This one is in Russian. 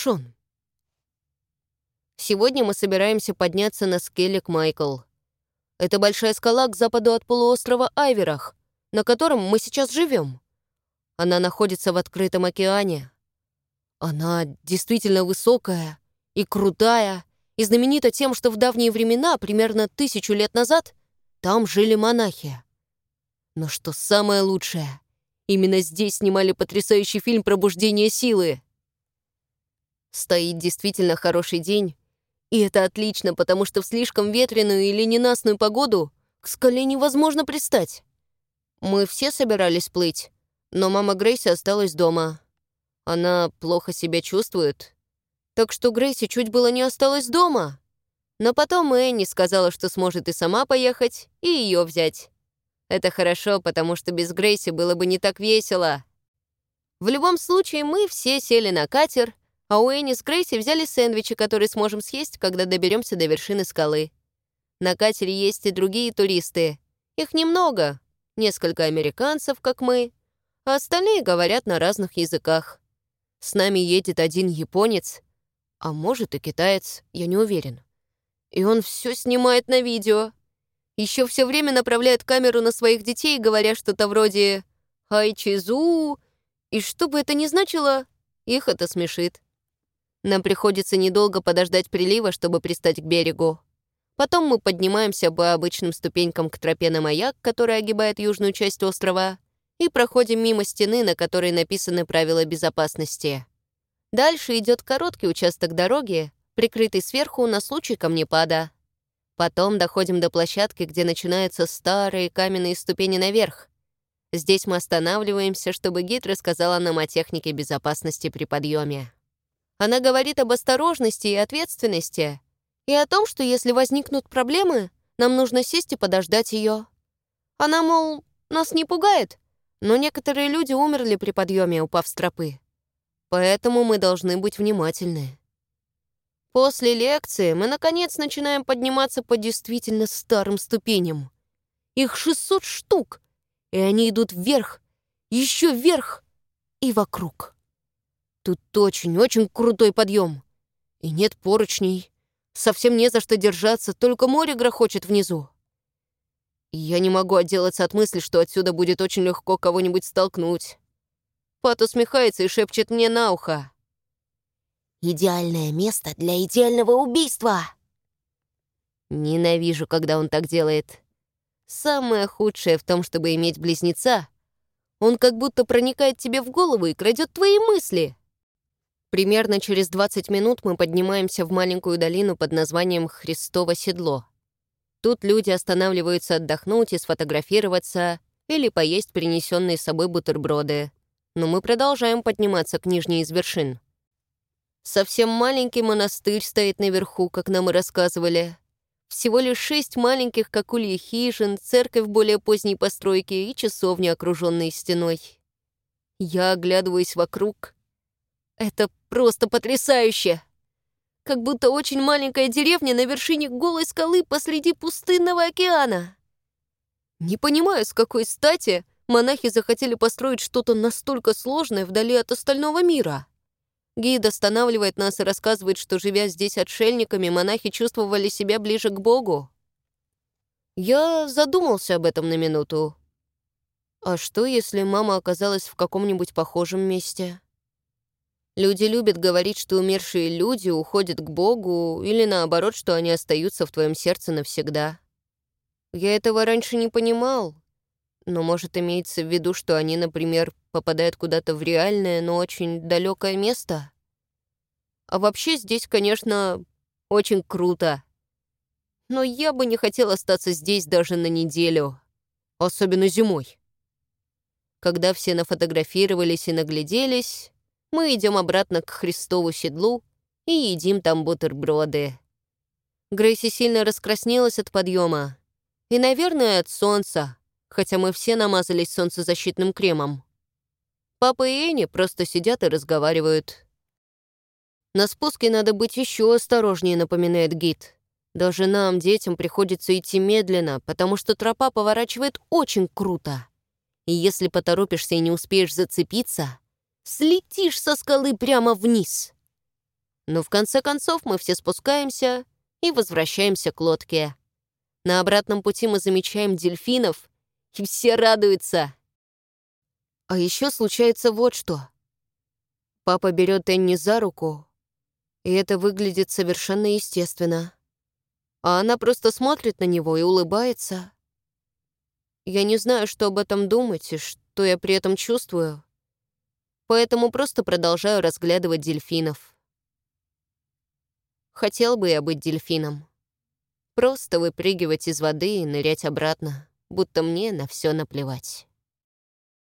Шон. Сегодня мы собираемся подняться на скелек Майкл. Это большая скала к западу от полуострова Айверах, на котором мы сейчас живем. Она находится в открытом океане. Она действительно высокая и крутая, и знаменита тем, что в давние времена, примерно тысячу лет назад, там жили монахи. Но что самое лучшее, именно здесь снимали потрясающий фильм «Пробуждение силы». Стоит действительно хороший день, и это отлично, потому что в слишком ветреную или ненастную погоду к скале невозможно пристать. Мы все собирались плыть, но мама Грейси осталась дома. Она плохо себя чувствует, так что Грейси чуть было не осталась дома. Но потом Энни сказала, что сможет и сама поехать, и ее взять. Это хорошо, потому что без Грейси было бы не так весело. В любом случае, мы все сели на катер, а у Энни с Грейси взяли сэндвичи, которые сможем съесть, когда доберемся до вершины скалы. На катере есть и другие туристы. Их немного, несколько американцев, как мы, а остальные говорят на разных языках. С нами едет один японец, а может и китаец, я не уверен. И он все снимает на видео. Еще все время направляет камеру на своих детей, говоря что-то вроде «Айчизу», и что бы это ни значило, их это смешит. Нам приходится недолго подождать прилива, чтобы пристать к берегу. Потом мы поднимаемся по обычным ступенькам к тропе на маяк, который огибает южную часть острова, и проходим мимо стены, на которой написаны правила безопасности. Дальше идет короткий участок дороги, прикрытый сверху на случай камнепада. Потом доходим до площадки, где начинаются старые каменные ступени наверх. Здесь мы останавливаемся, чтобы гид рассказала нам о технике безопасности при подъеме. Она говорит об осторожности и ответственности, и о том, что если возникнут проблемы, нам нужно сесть и подождать ее. Она, мол, нас не пугает, но некоторые люди умерли при подъеме, упав с тропы. Поэтому мы должны быть внимательны. После лекции мы, наконец, начинаем подниматься по действительно старым ступеням. Их 600 штук, и они идут вверх, еще вверх и вокруг. Тут очень-очень крутой подъем. И нет поручней. Совсем не за что держаться, только море грохочет внизу. И я не могу отделаться от мысли, что отсюда будет очень легко кого-нибудь столкнуть. Пат усмехается и шепчет мне на ухо. «Идеальное место для идеального убийства!» Ненавижу, когда он так делает. Самое худшее в том, чтобы иметь близнеца. Он как будто проникает тебе в голову и крадет твои мысли. Примерно через 20 минут мы поднимаемся в маленькую долину под названием Христово седло. Тут люди останавливаются отдохнуть и сфотографироваться или поесть принесенные с собой бутерброды. Но мы продолжаем подниматься к нижней из вершин. Совсем маленький монастырь стоит наверху, как нам и рассказывали. Всего лишь шесть маленьких, как ульи хижин, церковь более поздней постройки и часовня, окруженные стеной. Я оглядываюсь вокруг — это просто потрясающе! Как будто очень маленькая деревня на вершине голой скалы посреди пустынного океана. Не понимаю, с какой стати монахи захотели построить что-то настолько сложное вдали от остального мира. Гид останавливает нас и рассказывает, что, живя здесь отшельниками, монахи чувствовали себя ближе к Богу. Я задумался об этом на минуту. А что, если мама оказалась в каком-нибудь похожем месте? Люди любят говорить, что умершие люди уходят к Богу, или наоборот, что они остаются в твоем сердце навсегда. Я этого раньше не понимал, но может имеется в виду, что они, например, попадают куда-то в реальное, но очень далекое место. А вообще здесь, конечно, очень круто. Но я бы не хотел остаться здесь даже на неделю, особенно зимой. Когда все нафотографировались и нагляделись, мы идем обратно к Христову седлу и едим там бутерброды. Грейси сильно раскраснелась от подъема. И, наверное, от солнца, хотя мы все намазались солнцезащитным кремом. Папа и Энни просто сидят и разговаривают. На спуске надо быть еще осторожнее, напоминает гид. Даже нам, детям, приходится идти медленно, потому что тропа поворачивает очень круто. И если поторопишься и не успеешь зацепиться, слетишь со скалы прямо вниз. Но в конце концов мы все спускаемся и возвращаемся к лодке. На обратном пути мы замечаем дельфинов, и все радуются. А еще случается вот что. Папа берет Энни за руку, и это выглядит совершенно естественно. А она просто смотрит на него и улыбается. Я не знаю, что об этом думать и что я при этом чувствую, поэтому просто продолжаю разглядывать дельфинов. Хотел бы я быть дельфином. Просто выпрыгивать из воды и нырять обратно, будто мне на все наплевать.